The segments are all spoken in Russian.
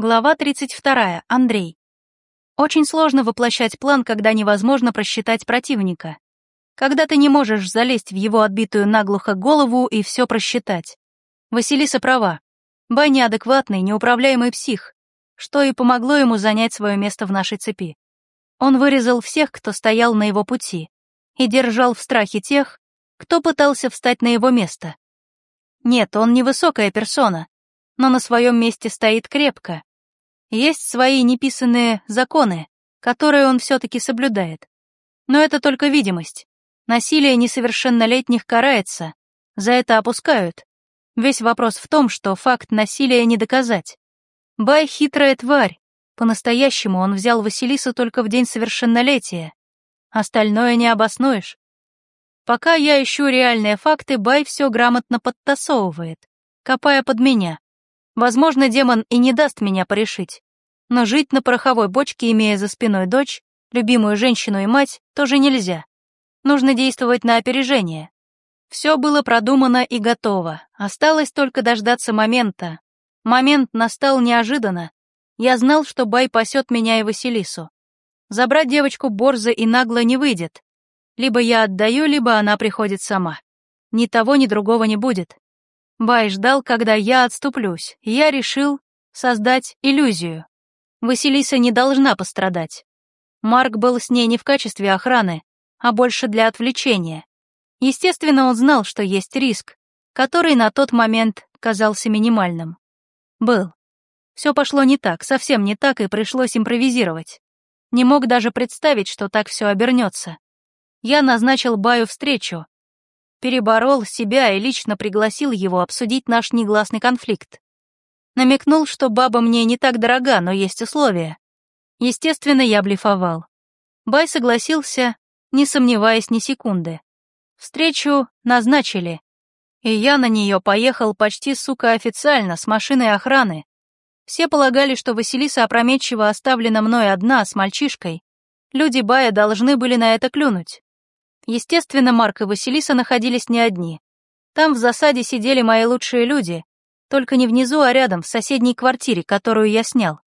Глава 32. Андрей. Очень сложно воплощать план, когда невозможно просчитать противника. Когда ты не можешь залезть в его отбитую наглухо голову и все просчитать. Василиса права. Бай неадекватный, неуправляемый псих, что и помогло ему занять свое место в нашей цепи. Он вырезал всех, кто стоял на его пути, и держал в страхе тех, кто пытался встать на его место. Нет, он не высокая персона, но на своем месте стоит крепко, есть свои неписанные законы, которые он все-таки соблюдает. Но это только видимость. Насилие несовершеннолетних карается, за это опускают. Весь вопрос в том, что факт насилия не доказать. Бай — хитрая тварь. По-настоящему он взял Василису только в день совершеннолетия. Остальное не обоснуешь. Пока я ищу реальные факты, Бай все грамотно подтасовывает, копая под меня. Возможно, демон и не даст меня порешить. Но жить на пороховой бочке, имея за спиной дочь, любимую женщину и мать, тоже нельзя. Нужно действовать на опережение. Все было продумано и готово. Осталось только дождаться момента. Момент настал неожиданно. Я знал, что Бай пасет меня и Василису. Забрать девочку борзо и нагло не выйдет. Либо я отдаю, либо она приходит сама. Ни того, ни другого не будет. Бай ждал, когда я отступлюсь, я решил создать иллюзию. Василиса не должна пострадать. Марк был с ней не в качестве охраны, а больше для отвлечения. Естественно, он знал, что есть риск, который на тот момент казался минимальным. Был. Все пошло не так, совсем не так, и пришлось импровизировать. Не мог даже представить, что так все обернется. Я назначил Баю встречу, переборол себя и лично пригласил его обсудить наш негласный конфликт. Намекнул, что баба мне не так дорога, но есть условия. Естественно, я блефовал. Бай согласился, не сомневаясь ни секунды. Встречу назначили, и я на нее поехал почти, сука, официально, с машиной охраны. Все полагали, что Василиса опрометчиво оставлена мной одна с мальчишкой. Люди Бая должны были на это клюнуть. Естественно, Марк и Василиса находились не одни. Там в засаде сидели мои лучшие люди, только не внизу, а рядом, в соседней квартире, которую я снял.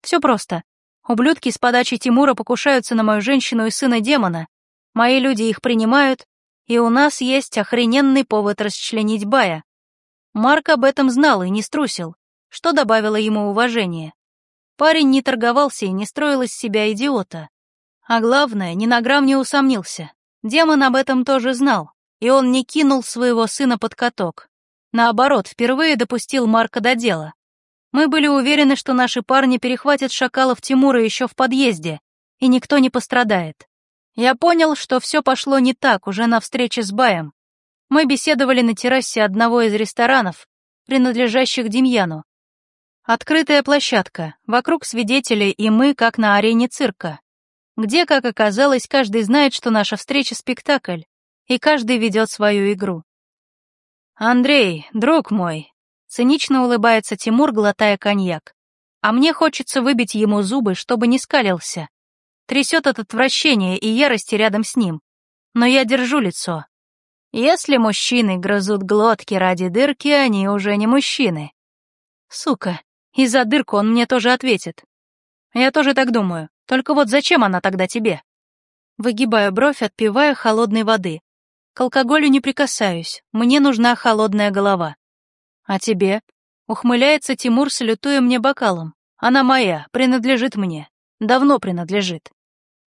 Все просто. Ублюдки с подачи Тимура покушаются на мою женщину и сына демона. Мои люди их принимают, и у нас есть охрененный повод расчленить Бая. Марк об этом знал и не струсил, что добавило ему уважения. Парень не торговался и не строил из себя идиота. А главное, ни на грамм не усомнился. Демон об этом тоже знал, и он не кинул своего сына под каток. Наоборот, впервые допустил Марка до дела. Мы были уверены, что наши парни перехватят шакалов Тимура еще в подъезде, и никто не пострадает. Я понял, что все пошло не так уже на встрече с Баем. Мы беседовали на террасе одного из ресторанов, принадлежащих Демьяну. Открытая площадка, вокруг свидетелей и мы, как на арене цирка где, как оказалось, каждый знает, что наша встреча — спектакль, и каждый ведет свою игру. «Андрей, друг мой», — цинично улыбается Тимур, глотая коньяк, «а мне хочется выбить ему зубы, чтобы не скалился. Трясет от отвращения и ярости рядом с ним. Но я держу лицо. Если мужчины грызут глотки ради дырки, они уже не мужчины. Сука, и за дырку он мне тоже ответит. Я тоже так думаю. Только вот зачем она тогда тебе? Выгибаю бровь, отпивая холодной воды. К алкоголю не прикасаюсь, мне нужна холодная голова. А тебе? Ухмыляется Тимур, салютуя мне бокалом. Она моя, принадлежит мне. Давно принадлежит.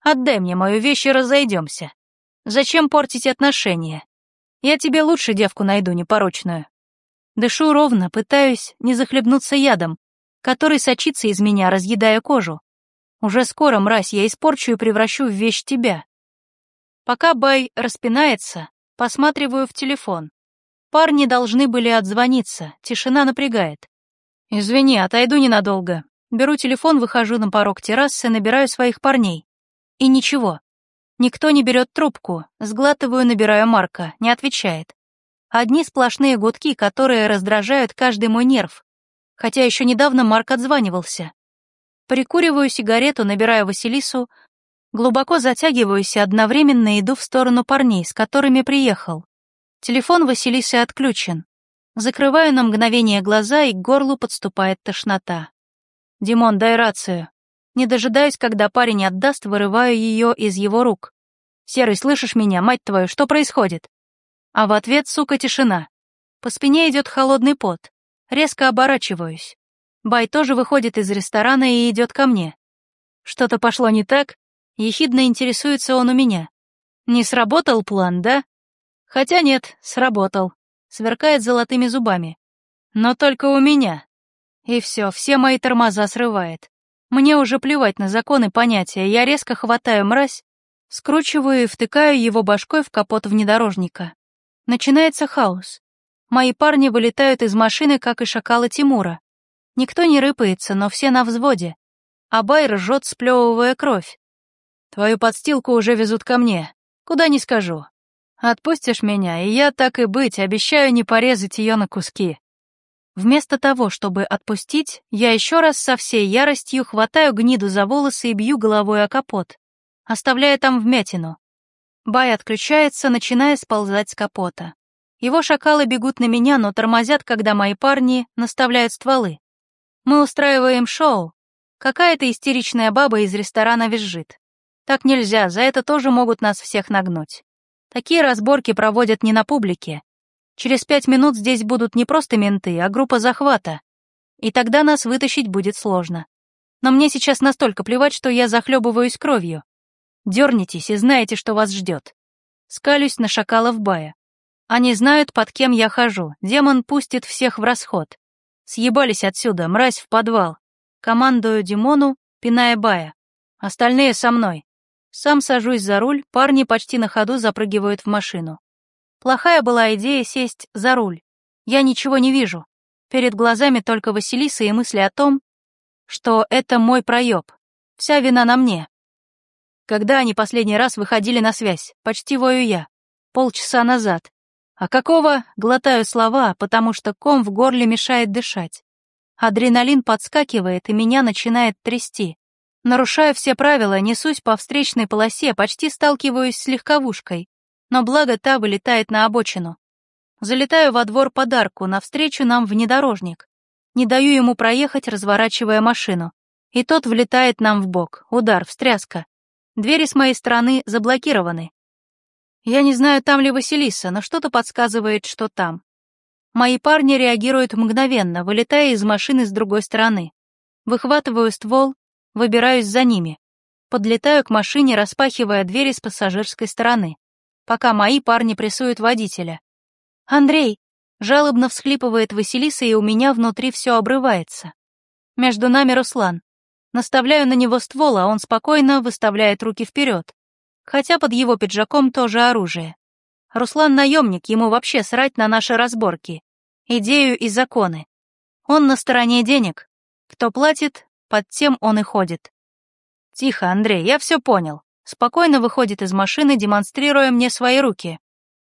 Отдай мне мою вещь и разойдемся. Зачем портить отношения? Я тебе лучше девку найду непорочную. Дышу ровно, пытаюсь не захлебнуться ядом, который сочится из меня, разъедая кожу. Уже скоро, мразь, я испорчу и превращу в вещь тебя. Пока Бай распинается, посматриваю в телефон. Парни должны были отзвониться, тишина напрягает. Извини, отойду ненадолго. Беру телефон, выхожу на порог террасы, набираю своих парней. И ничего. Никто не берет трубку, сглатываю, набираю Марка, не отвечает. Одни сплошные гудки, которые раздражают каждый мой нерв. Хотя еще недавно Марк отзванивался. Прикуриваю сигарету, набираю Василису, глубоко затягиваюсь и одновременно иду в сторону парней, с которыми приехал. Телефон Василисы отключен. Закрываю на мгновение глаза, и к горлу подступает тошнота. «Димон, дай рацию». Не дожидаясь, когда парень отдаст, вырываю ее из его рук. «Серый, слышишь меня, мать твою, что происходит?» А в ответ, сука, тишина. По спине идет холодный пот. Резко оборачиваюсь. Бай тоже выходит из ресторана и идет ко мне. Что-то пошло не так? Ехидно интересуется он у меня. Не сработал план, да? Хотя нет, сработал. Сверкает золотыми зубами. Но только у меня. И все, все мои тормоза срывает. Мне уже плевать на законы понятия, я резко хватаю мразь, скручиваю и втыкаю его башкой в капот внедорожника. Начинается хаос. Мои парни вылетают из машины, как и шакалы Тимура. Никто не рыпается, но все на взводе. А Бай ржет, сплевывая кровь. Твою подстилку уже везут ко мне. Куда не скажу. Отпустишь меня, и я, так и быть, обещаю не порезать ее на куски. Вместо того, чтобы отпустить, я еще раз со всей яростью хватаю гниду за волосы и бью головой о капот, оставляя там вмятину. Бай отключается, начиная сползать с капота. Его шакалы бегут на меня, но тормозят, когда мои парни наставляют стволы. Мы устраиваем шоу. Какая-то истеричная баба из ресторана визжит. Так нельзя, за это тоже могут нас всех нагнуть. Такие разборки проводят не на публике, Через пять минут здесь будут не просто менты, а группа захвата. И тогда нас вытащить будет сложно. Но мне сейчас настолько плевать, что я захлебываюсь кровью. Дернитесь и знаете, что вас ждет. Скалюсь на шакалов бая. Они знают, под кем я хожу. Демон пустит всех в расход. Съебались отсюда, мразь в подвал. Командую Димону, пиная бая. Остальные со мной. Сам сажусь за руль, парни почти на ходу запрыгивают в машину. Плохая была идея сесть за руль. Я ничего не вижу. Перед глазами только Василиса и мысли о том, что это мой проеб. Вся вина на мне. Когда они последний раз выходили на связь? Почти вою я. Полчаса назад. А какого? Глотаю слова, потому что ком в горле мешает дышать. Адреналин подскакивает, и меня начинает трясти. Нарушая все правила, несусь по встречной полосе, почти сталкиваюсь с легковушкой но благо та вылетает на обочину. Залетаю во двор подарку, навстречу нам внедорожник. Не даю ему проехать, разворачивая машину. И тот влетает нам в бок. Удар, встряска. Двери с моей стороны заблокированы. Я не знаю, там ли Василиса, но что-то подсказывает, что там. Мои парни реагируют мгновенно, вылетая из машины с другой стороны. Выхватываю ствол, выбираюсь за ними. Подлетаю к машине, распахивая двери с пассажирской стороны пока мои парни прессуют водителя. «Андрей!» — жалобно всхлипывает Василиса, и у меня внутри все обрывается. Между нами Руслан. Наставляю на него ствол, а он спокойно выставляет руки вперед, хотя под его пиджаком тоже оружие. Руслан наемник, ему вообще срать на наши разборки, идею и законы. Он на стороне денег. Кто платит, под тем он и ходит. Тихо, Андрей, я все понял. Спокойно выходит из машины, демонстрируя мне свои руки.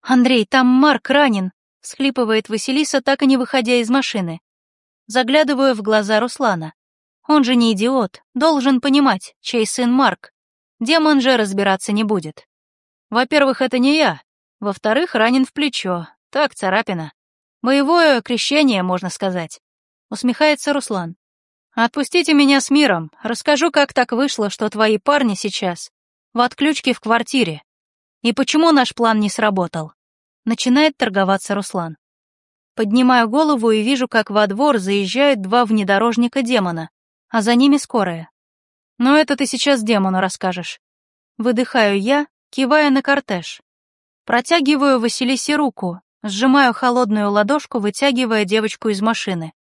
«Андрей, там Марк ранен», — схлипывает Василиса, так и не выходя из машины. Заглядываю в глаза Руслана. Он же не идиот, должен понимать, чей сын Марк. Демон же разбираться не будет. Во-первых, это не я. Во-вторых, ранен в плечо. Так, царапина. Боевое крещение, можно сказать. Усмехается Руслан. Отпустите меня с миром. Расскажу, как так вышло, что твои парни сейчас в отключке в квартире. И почему наш план не сработал? Начинает торговаться Руслан. Поднимаю голову и вижу, как во двор заезжают два внедорожника демона, а за ними скорая. Но это ты сейчас демону расскажешь. Выдыхаю я, кивая на кортеж. Протягиваю Василисе руку, сжимаю холодную ладошку, вытягивая девочку из машины.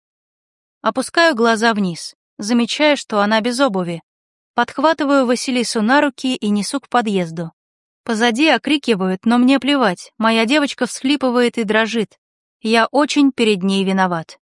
Опускаю глаза вниз, замечая, что она без обуви, Подхватываю Василису на руки и несу к подъезду. Позади окрикивают, но мне плевать, моя девочка всхлипывает и дрожит. Я очень перед ней виноват.